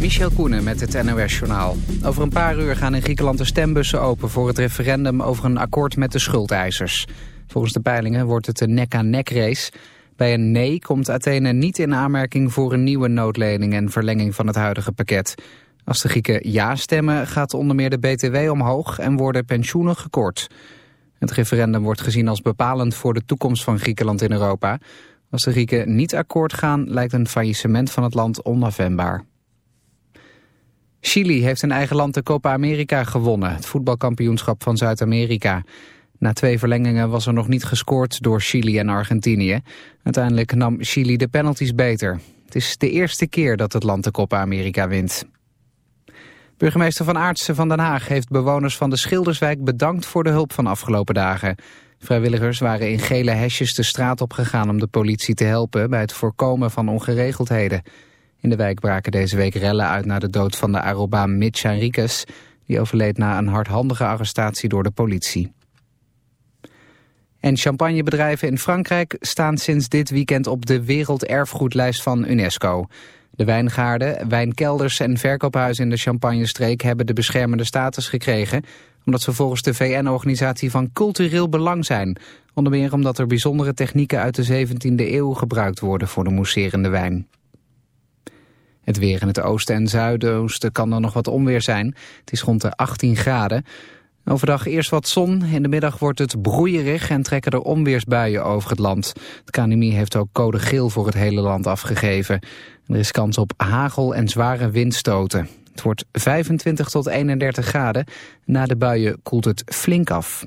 Michel Koenen met het NOS-journaal. Over een paar uur gaan in Griekenland de stembussen open... voor het referendum over een akkoord met de schuldeisers. Volgens de peilingen wordt het een nek-aan-nek-race. Bij een nee komt Athene niet in aanmerking voor een nieuwe noodlening... en verlenging van het huidige pakket. Als de Grieken ja stemmen gaat onder meer de BTW omhoog... en worden pensioenen gekort. Het referendum wordt gezien als bepalend voor de toekomst van Griekenland in Europa... Als de Grieken niet akkoord gaan, lijkt een faillissement van het land onafwendbaar. Chili heeft in eigen land de Copa America gewonnen, het voetbalkampioenschap van Zuid-Amerika. Na twee verlengingen was er nog niet gescoord door Chili en Argentinië. Uiteindelijk nam Chili de penalties beter. Het is de eerste keer dat het land de Copa America wint. Burgemeester Van Aartsen van Den Haag heeft bewoners van de Schilderswijk bedankt voor de hulp van afgelopen dagen. Vrijwilligers waren in gele hesjes de straat op gegaan om de politie te helpen bij het voorkomen van ongeregeldheden. In de wijk braken deze week rellen uit na de dood van de Arobaan Mitch Henriquez. Die overleed na een hardhandige arrestatie door de politie. En champagnebedrijven in Frankrijk staan sinds dit weekend op de werelderfgoedlijst van UNESCO. De wijngaarden, wijnkelders en verkoophuizen in de Champagnestreek hebben de beschermende status gekregen omdat ze volgens de VN-organisatie van cultureel belang zijn. Onder meer omdat er bijzondere technieken uit de 17e eeuw gebruikt worden voor de mousserende wijn. Het weer in het oosten en zuidoosten kan er nog wat onweer zijn. Het is rond de 18 graden. Overdag eerst wat zon, in de middag wordt het broeierig en trekken er onweersbuien over het land. Het KNMI heeft ook code geel voor het hele land afgegeven. Er is kans op hagel en zware windstoten. Het wordt 25 tot 31 graden. Na de buien koelt het flink af.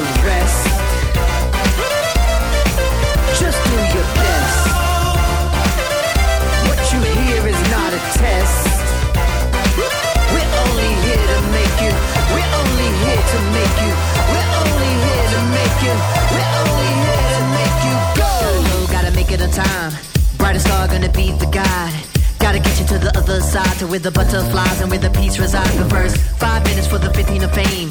To rest. Just do your best. What you hear is not a test. We're only here to make you. We're only here to make you. We're only here to make you. We're only here to make you go. Gotta gotta make it on time. Brightest star gonna be the guide. Gotta get you to the other side, to where the butterflies and where the peace resides. The first five minutes for the 15 of fame.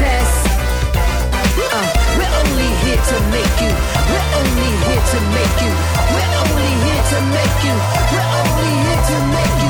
test. Uh, we're only here to make you. We're only here to make you. We're only here to make you. We're only here to make you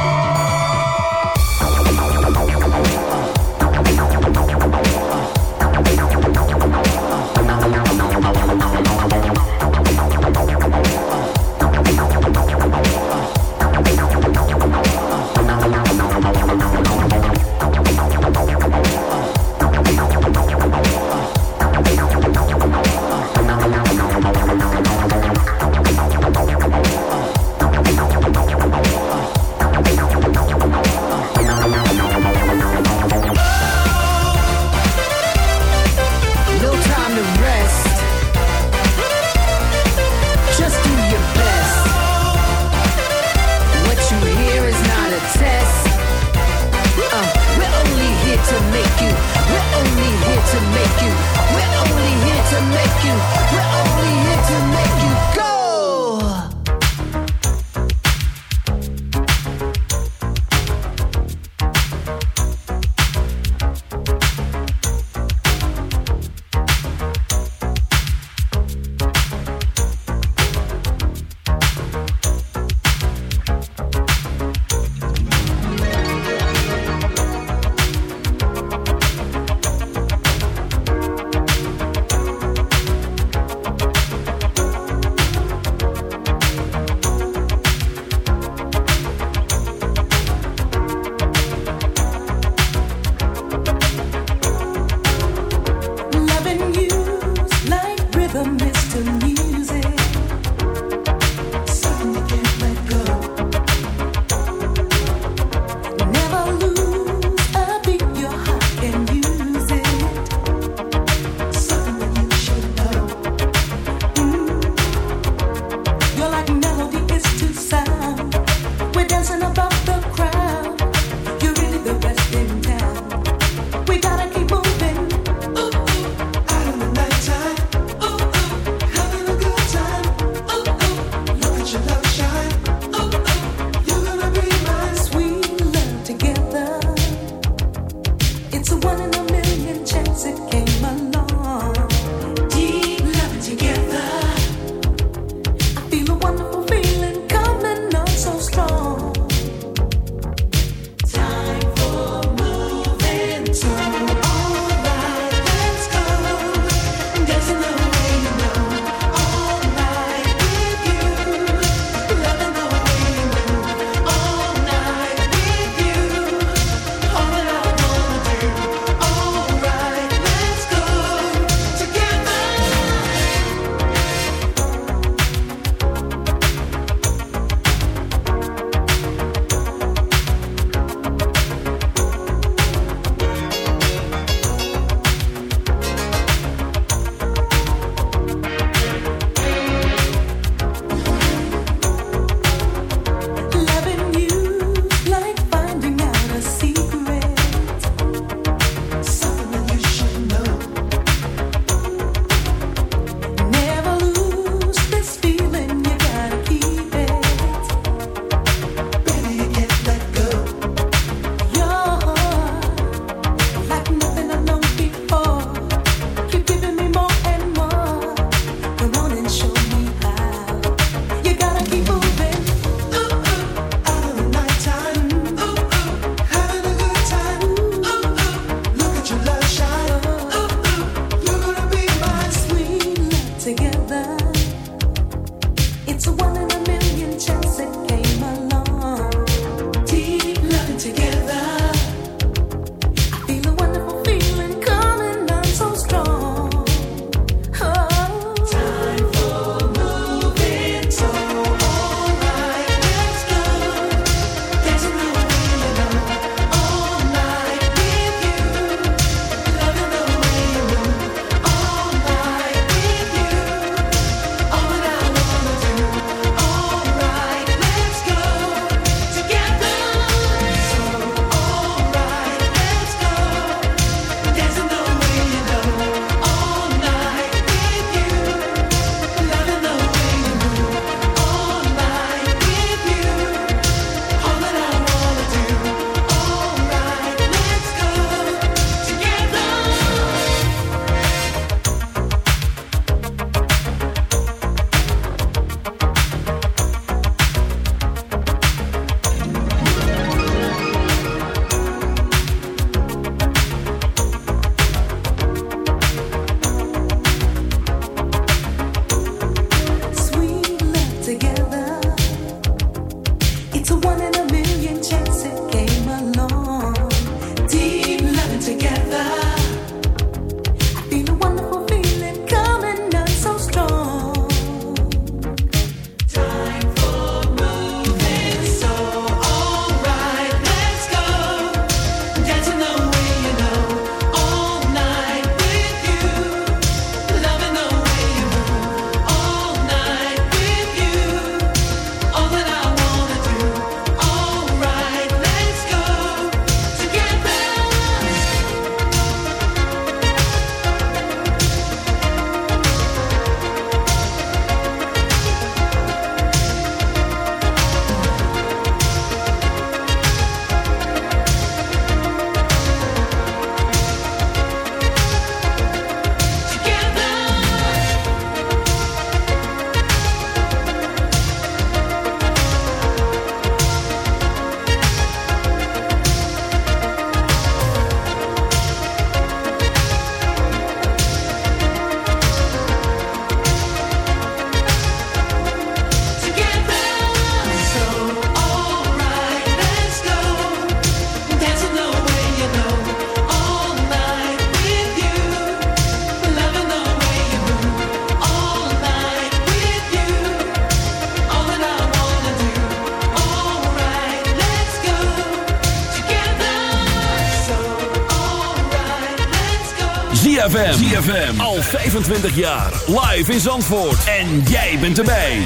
25 jaar. Live in Zandvoort. En jij bent erbij.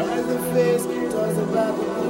In the face, about the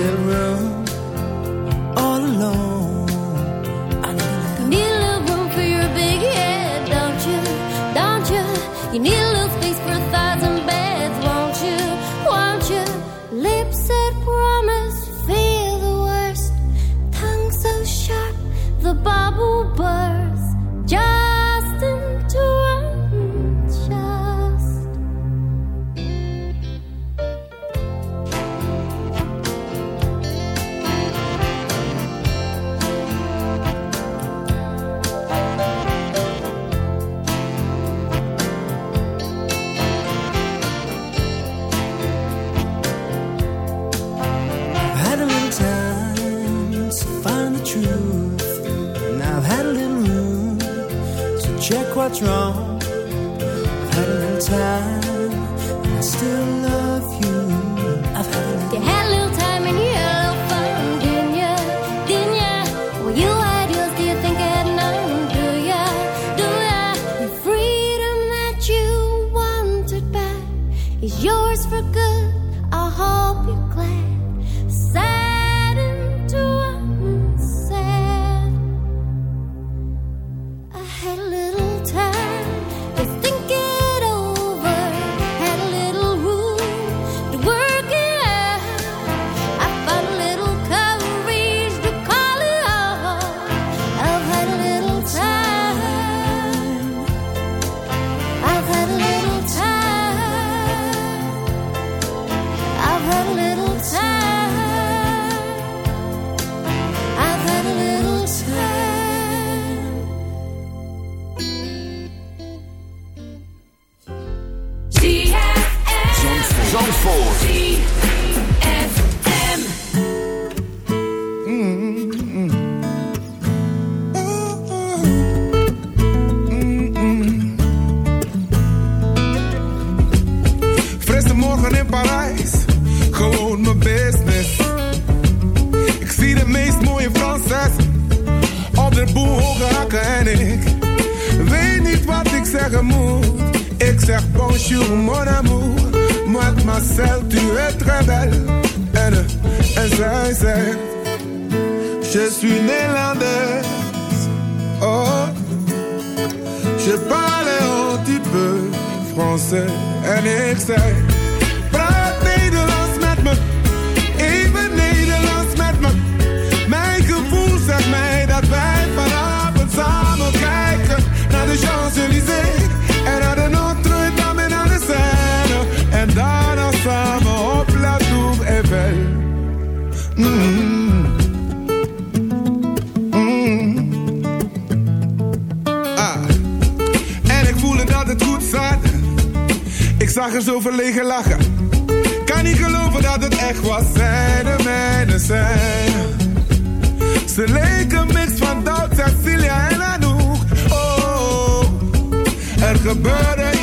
little room.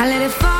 I let it fall.